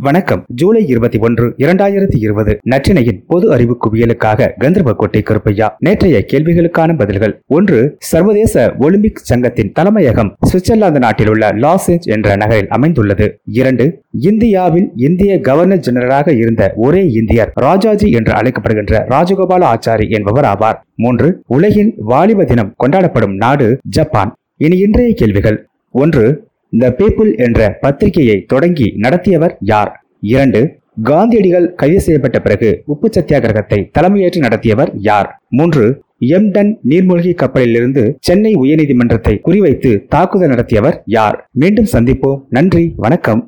வணக்கம். ஜூலை இருபத்தி ஒன்று இரண்டாயிரத்தி இருபது. நற்றினையின் பொது அறிவு குவியலுக்காக கந்தர்வக்கோட்டை கருப்பையா நேற்றைய கேள்விகளுக்கான பதில்கள். ஒன்று சர்வதேச ஒலிம்பிக் சங்கத்தின் தலைமையகம் சுவிட்சர்லாந்து நாட்டில் உள்ள லாஸ் ஏஞ்ச் என்ற நகரில் அமைந்துள்ளது. இரண்டு இந்தியாவில் இந்திய கவர்னர் ஜெனரலாக இருந்த ஒரே இந்தியர் ராஜாஜி என்று அழைக்கப்படுகின்ற ராஜகோபால ஆச்சாரி என்பவர் ஆவார். மூன்று உலகின் வாலிப தினம் கொண்டாடப்படும் நாடு ஜப்பான். இனி இன்றைய கேள்விகள். ஒன்று த பீப்புள் என்ற பத்திரிகையை தொடங்கி நடத்தியவர் யார்? இரண்டு காந்தியடிகள் கைது செய்யப்பட்ட பிறகு உப்பு சத்தியாகிரகத்தை தலைமையேற்று நடத்தியவர் யார்? மூன்று எம்டன் நீர்மூழ்கி கப்பலிலிருந்து சென்னை உயர்நீதிமன்றத்தை குறிவைத்து தாக்குதல் நடத்தியவர் யார்? மீண்டும் சந்திப்போம். நன்றி வணக்கம்.